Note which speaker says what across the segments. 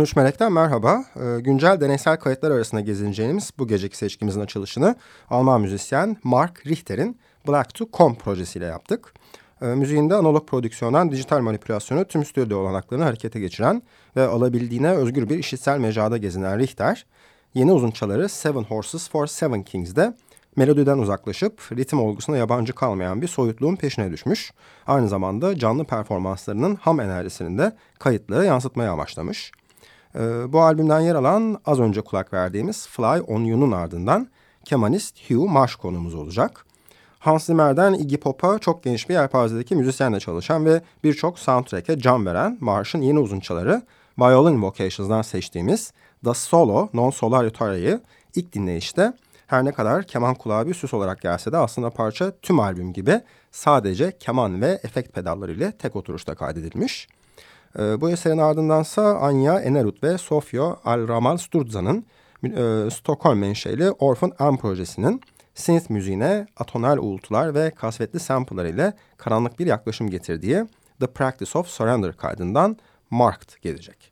Speaker 1: 13 Melek'ten merhaba. Ee, güncel deneysel kayıtlar arasında gezineceğimiz bu geceki seçkimizin açılışını Alman müzisyen Mark Richter'in Black to Com projesiyle yaptık. Ee, müziğinde analog prodüksiyondan dijital manipülasyonu tüm stüdyo olanaklarını harekete geçiren ve alabildiğine özgür bir işitsel mecrada gezinen Richter, yeni uzunçaları Seven Horses for Seven Kings'de melodiden uzaklaşıp ritim olgusuna yabancı kalmayan bir soyutluğun peşine düşmüş. Aynı zamanda canlı performanslarının ham enerjisini de kayıtlara yansıtmaya amaçlamış. Ee, bu albümden yer alan az önce kulak verdiğimiz Fly On You'nun ardından kemanist Hugh Marsh konumuz olacak. Hans Zimmer'den Iggy Pop'a çok geniş bir yelpazedeki müzisyenle çalışan ve birçok soundtrack'e can veren Marsh'ın yeni uzunçaları Violin Vocations'dan seçtiğimiz The Solo Non Solario Tara'yı ilk dinleyişte her ne kadar keman kulağı bir süs olarak gelse de aslında parça tüm albüm gibi sadece keman ve efekt pedalları ile tek oturuşta kaydedilmiş. E, bu eserin ardındansa Anya Enerut ve Sofio Al-Ramal Sturdza'nın e, Stockholm menşeli Orphan Am projesinin synth müziğine atonal uğultular ve kasvetli sample'lar ile karanlık bir yaklaşım getirdiği The Practice of Surrender kaydından Marked gelecek.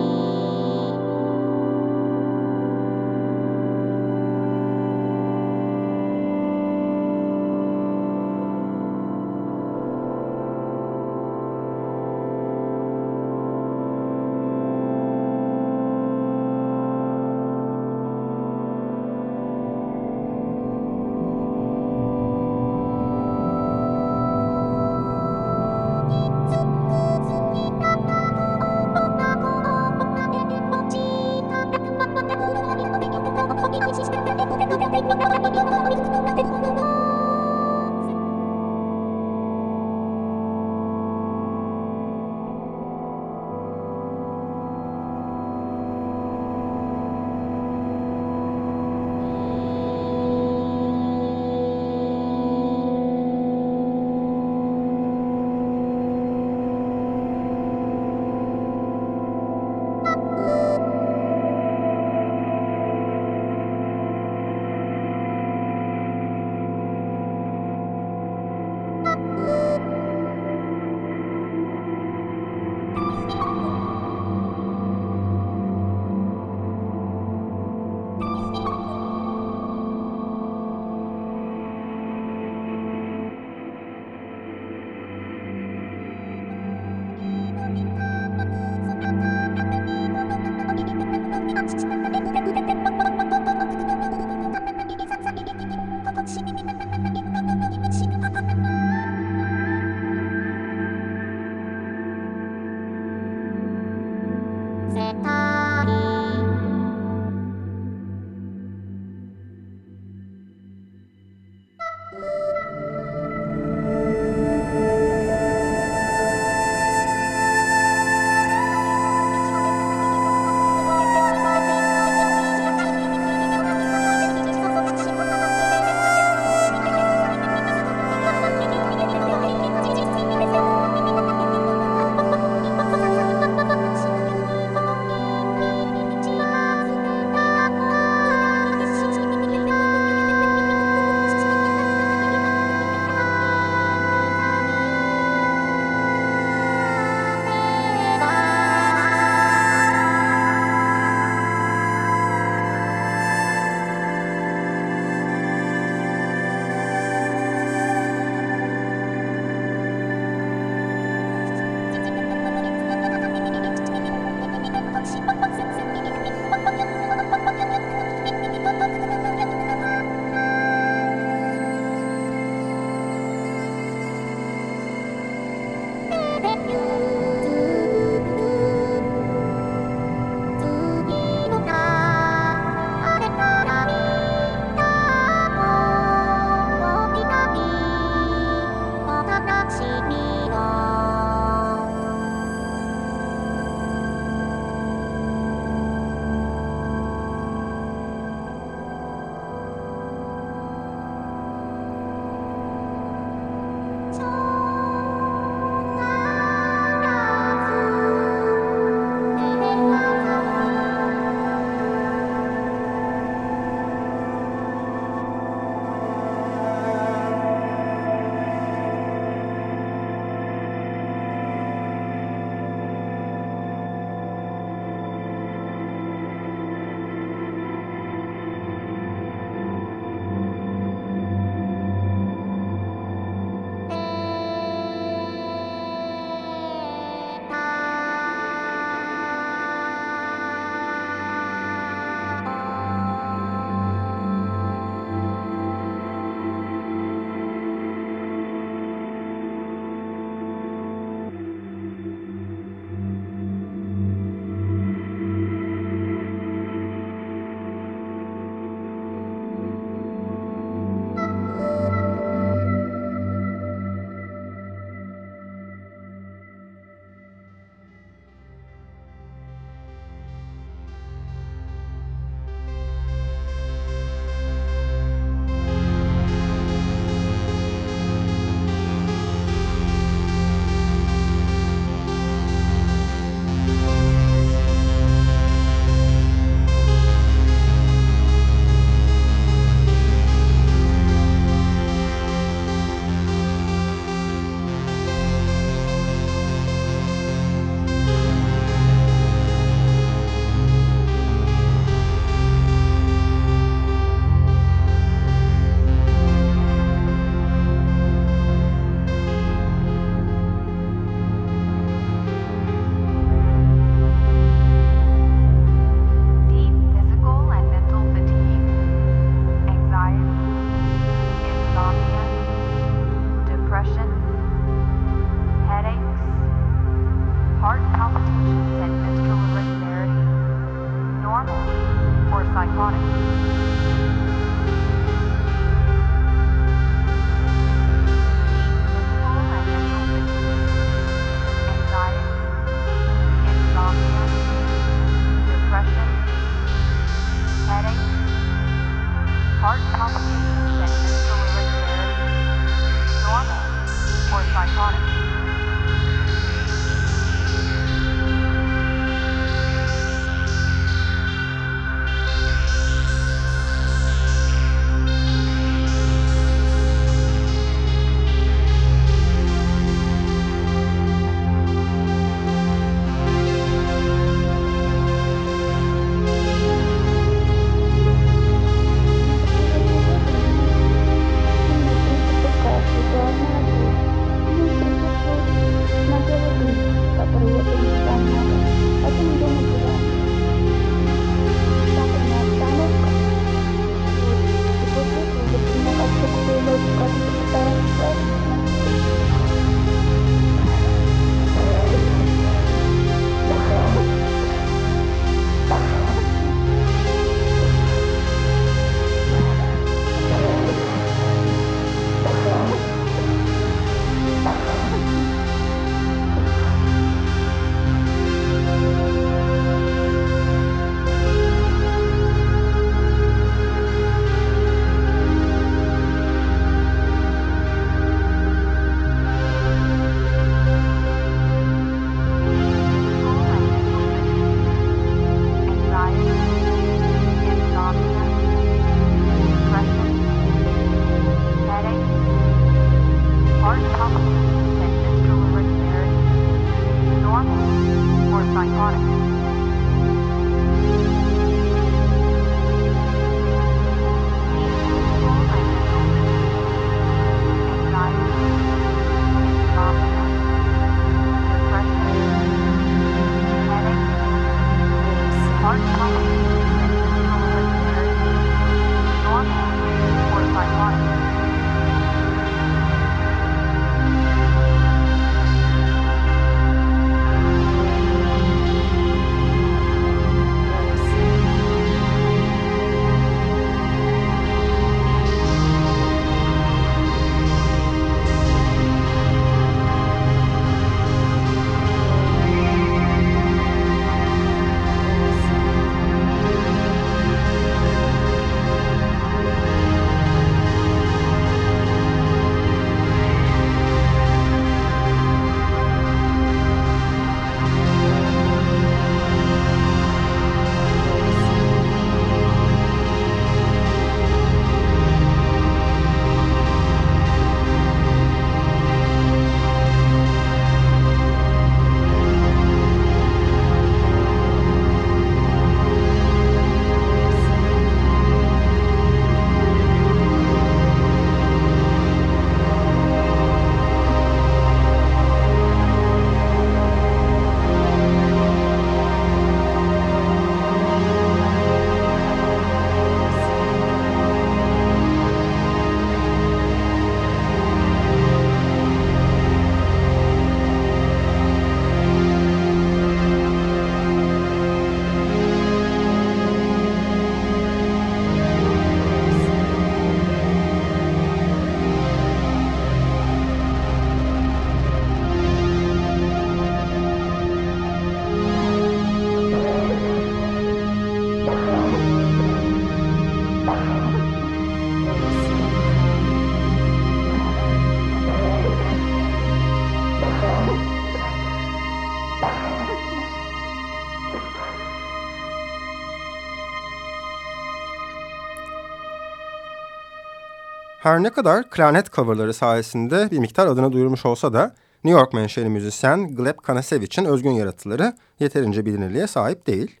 Speaker 1: Her ne kadar klarnet coverları sayesinde bir miktar adını duyurmuş olsa da New York menşeli müzisyen Gleb Kanasevich'in özgün yaratıları yeterince bilinirliğe sahip değil.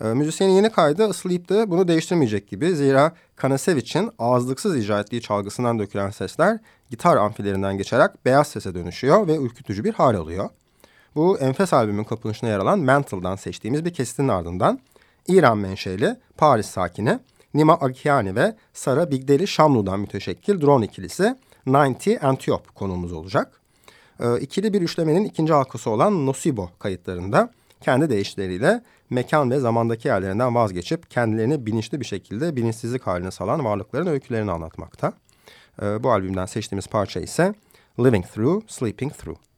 Speaker 1: E, müzisyenin yeni kaydı Asleep de bunu değiştirmeyecek gibi. Zira Kanasevich'in ağızlıksız icra ettiği çalgısından dökülen sesler gitar amfilerinden geçerek beyaz sese dönüşüyor ve ürkütücü bir hal alıyor. Bu enfes albümün kapanışına yer alan Mental'dan seçtiğimiz bir kesitin ardından İran menşeli Paris sakini Nima Akiani ve Sara Bigdeli Şamlu'dan müteşekkil drone ikilisi 90 Antiop konuğumuz olacak. Ee, ikili bir üçlemenin ikinci halkası olan Nosibo kayıtlarında kendi deyişleriyle mekan ve zamandaki yerlerinden vazgeçip kendilerini bilinçli bir şekilde bilinçsizlik haline salan varlıkların öykülerini anlatmakta. E, bu albümden seçtiğimiz parça ise Living Through, Sleeping Through.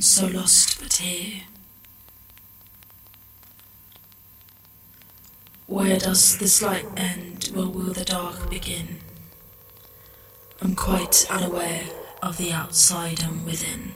Speaker 2: So lost but here. Where does this light end? Where will the dark begin? I'm quite unaware of the outside and within.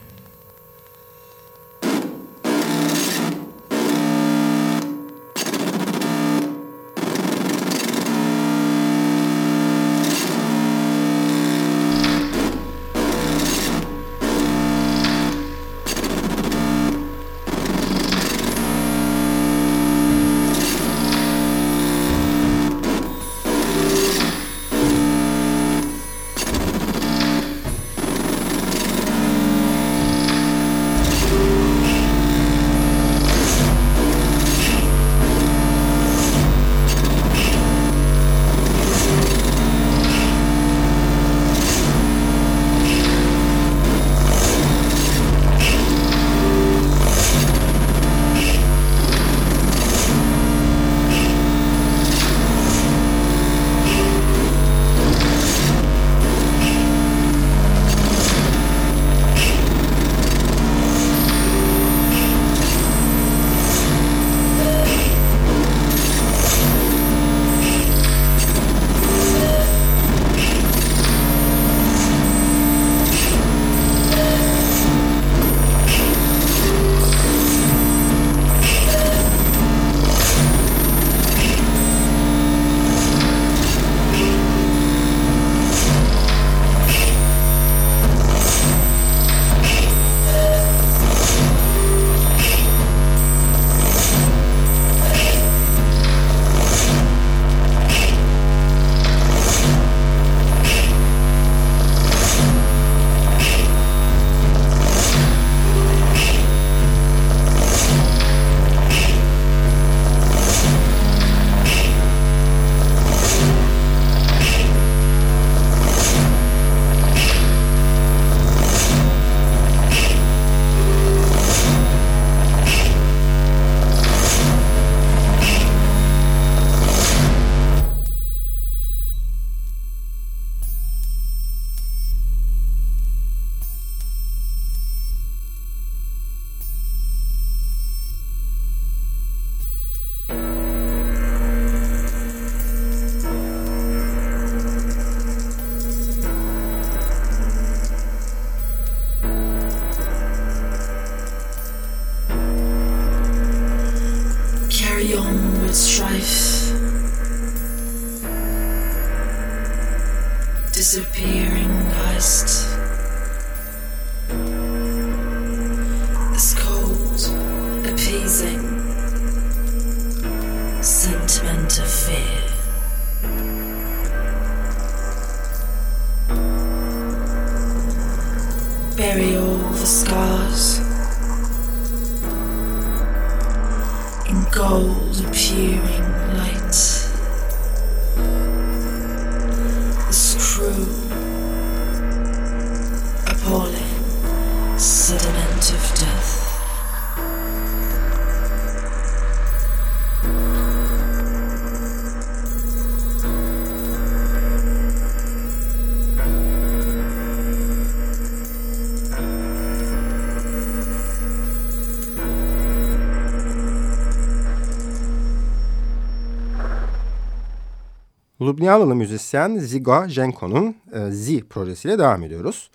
Speaker 1: Ljubljanlı müzisyen Ziga Jenko'nun e, Z projesiyle devam ediyoruz.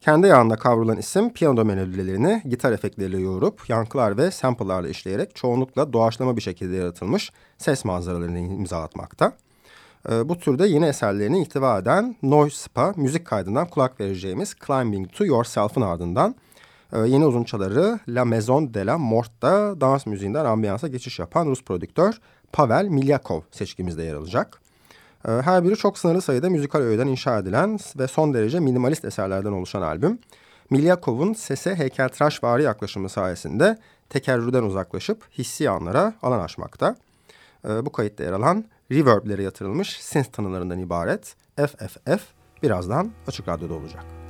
Speaker 1: Kendi yağında kavrulan isim piyano melodilerini gitar efektleriyle yoğurup yankılar ve sample'larla işleyerek çoğunlukla doğaçlama bir şekilde yaratılmış ses manzaralarını imza atmakta. E, bu türde yeni eserlerini ihtiva eden Noise Spa müzik kaydından kulak vereceğimiz Climbing to Yourself'ın ardından e, yeni uzunçaları La Maison de la Mort'ta dans müziğinden ambiyansa geçiş yapan Rus prodüktör Pavel Milyakov seçkimizde yer alacak. Ee, her biri çok sınırlı sayıda müzikal öğeden inşa edilen ve son derece minimalist eserlerden oluşan albüm. Milyakov'un sese heykeltıraşvari yaklaşımı sayesinde tekerrürden uzaklaşıp hissi anlara alan açmakta. Ee, bu kayıtta yer alan reverblere yatırılmış synth tanılarından ibaret FFF birazdan Açık Radyo'da olacak.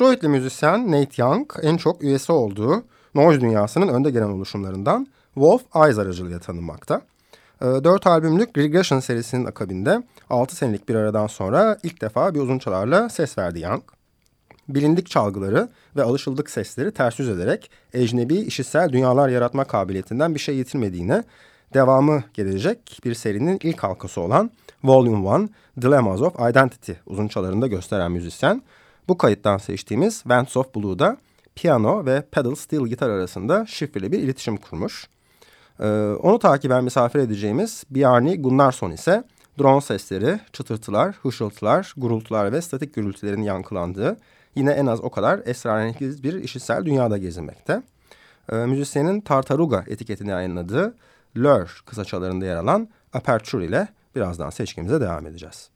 Speaker 1: Detroitli müzisyen Nate Young en çok üyesi olduğu noise dünyasının önde gelen oluşumlarından Wolf Eyes aracılığıyla tanınmakta. E, dört albümlük Regression serisinin akabinde 6 senelik bir aradan sonra ilk defa bir uzun çalarla ses verdi Young. Bilindik çalgıları ve alışıldık sesleri ters yüz ederek ecnebi işitsel dünyalar yaratma kabiliyetinden bir şey yitirmediğine devamı gelecek bir serinin ilk halkası olan Volume 1 Dilemmas of Identity uzun çalarında gösteren müzisyen. Bu kayıttan seçtiğimiz Vents of Blue'da piyano ve pedal steel gitar arasında şifreli bir iletişim kurmuş. Ee, onu takiben misafir edeceğimiz Bjarni Gunnarsson ise drone sesleri, çıtırtılar, hışıltılar, gurultular ve statik gürültülerin yankılandığı yine en az o kadar esrarengiz bir işitsel dünyada gezinmekte. Ee, müzisyenin Tartaruga etiketini yayınladığı Lur kısaçalarında yer alan Aperture ile birazdan seçkimize devam edeceğiz.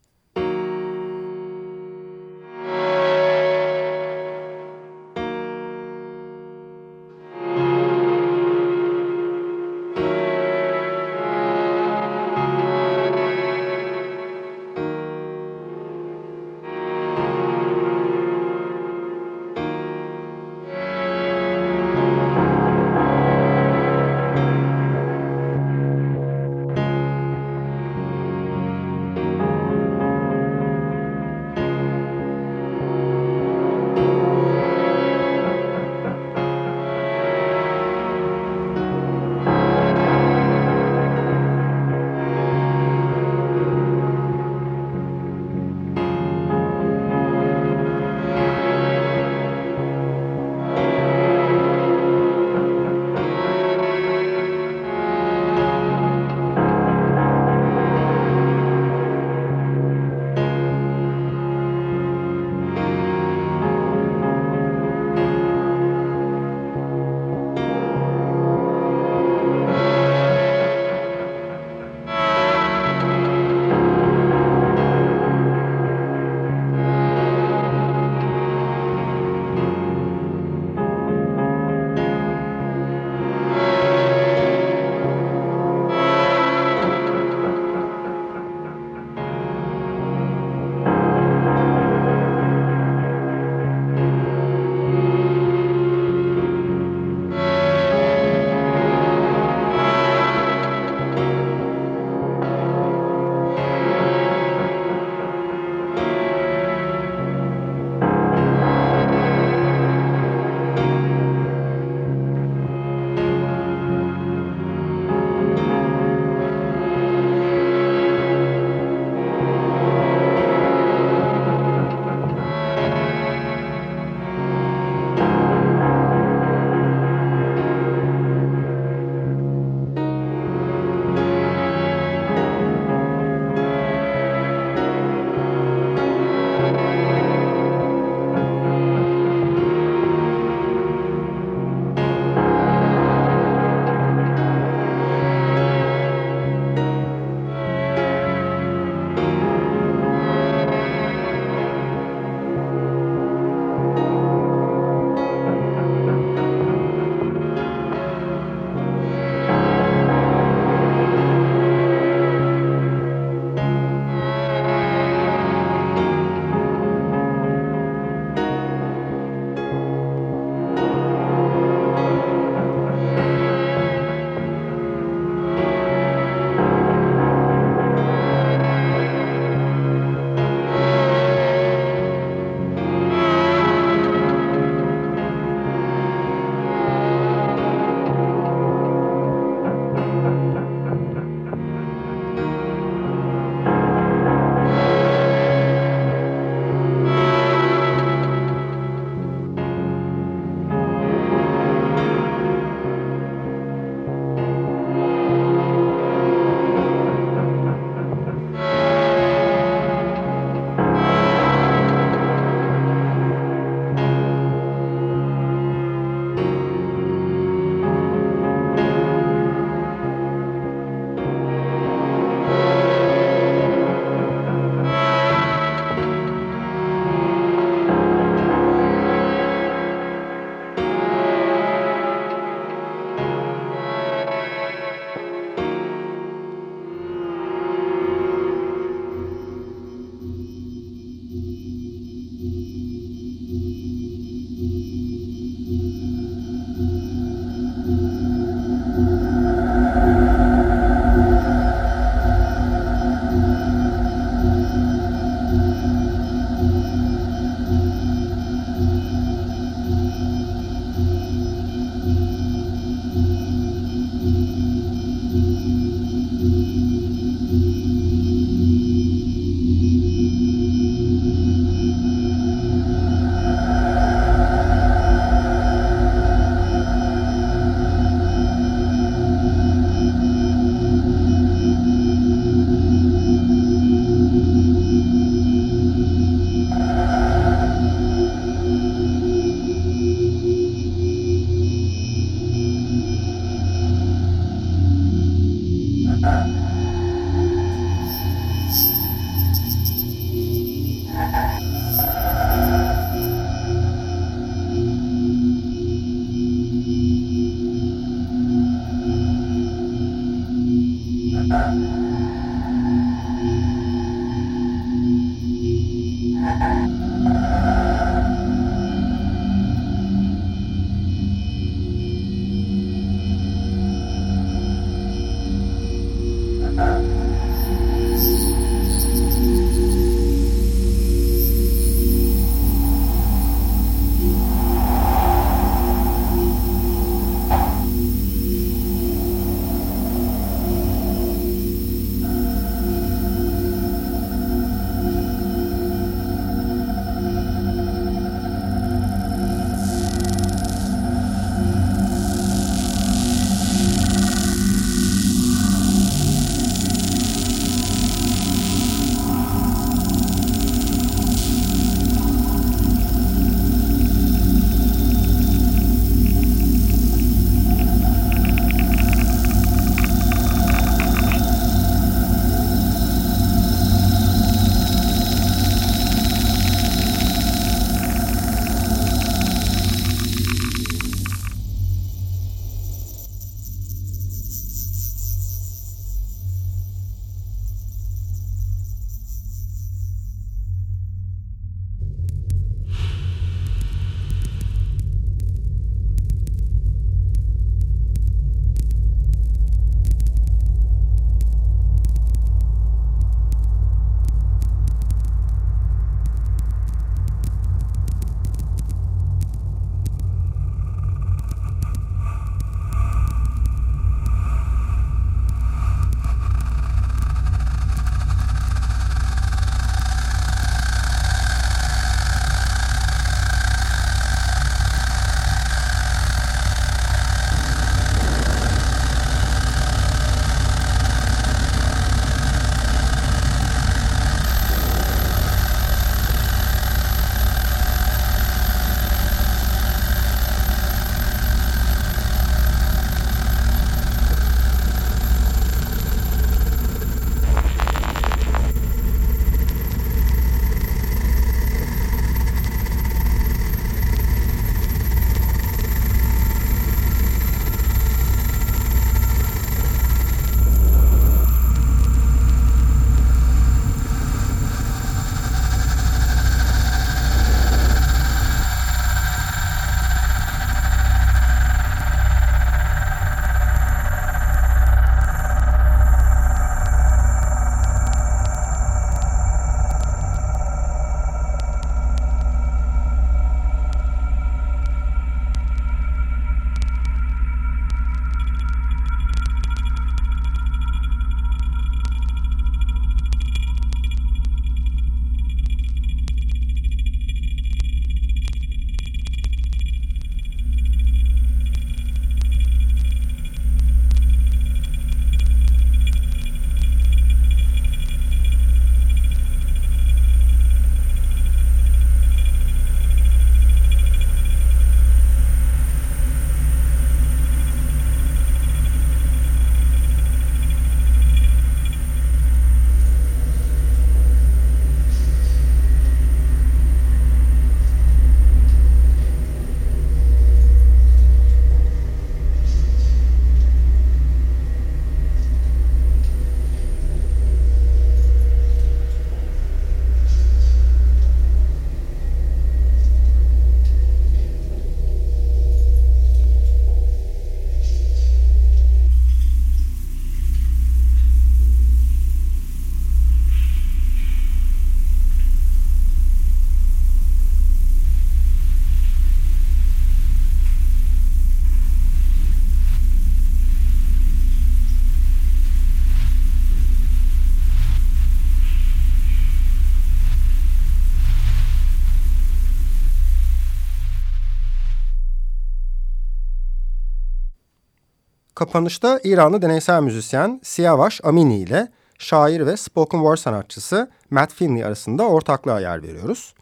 Speaker 1: Kapanışta İranlı deneysel müzisyen Siyavaş Amini ile şair ve spoken word sanatçısı Matt Finley arasında ortaklığa yer veriyoruz.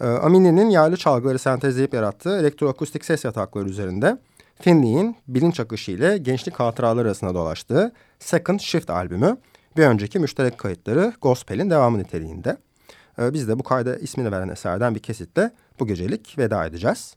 Speaker 1: Ee, Amini'nin yaylı çalgıları sentezleyip yarattığı elektroakustik ses yatakları üzerinde Finley'in bilinç akışı ile gençlik hatıraları arasında dolaştığı Second Shift albümü bir önceki müşterek kayıtları Gospel'in devamı niteliğinde. Ee, biz de bu kayda ismini veren eserden bir kesitle bu gecelik veda edeceğiz.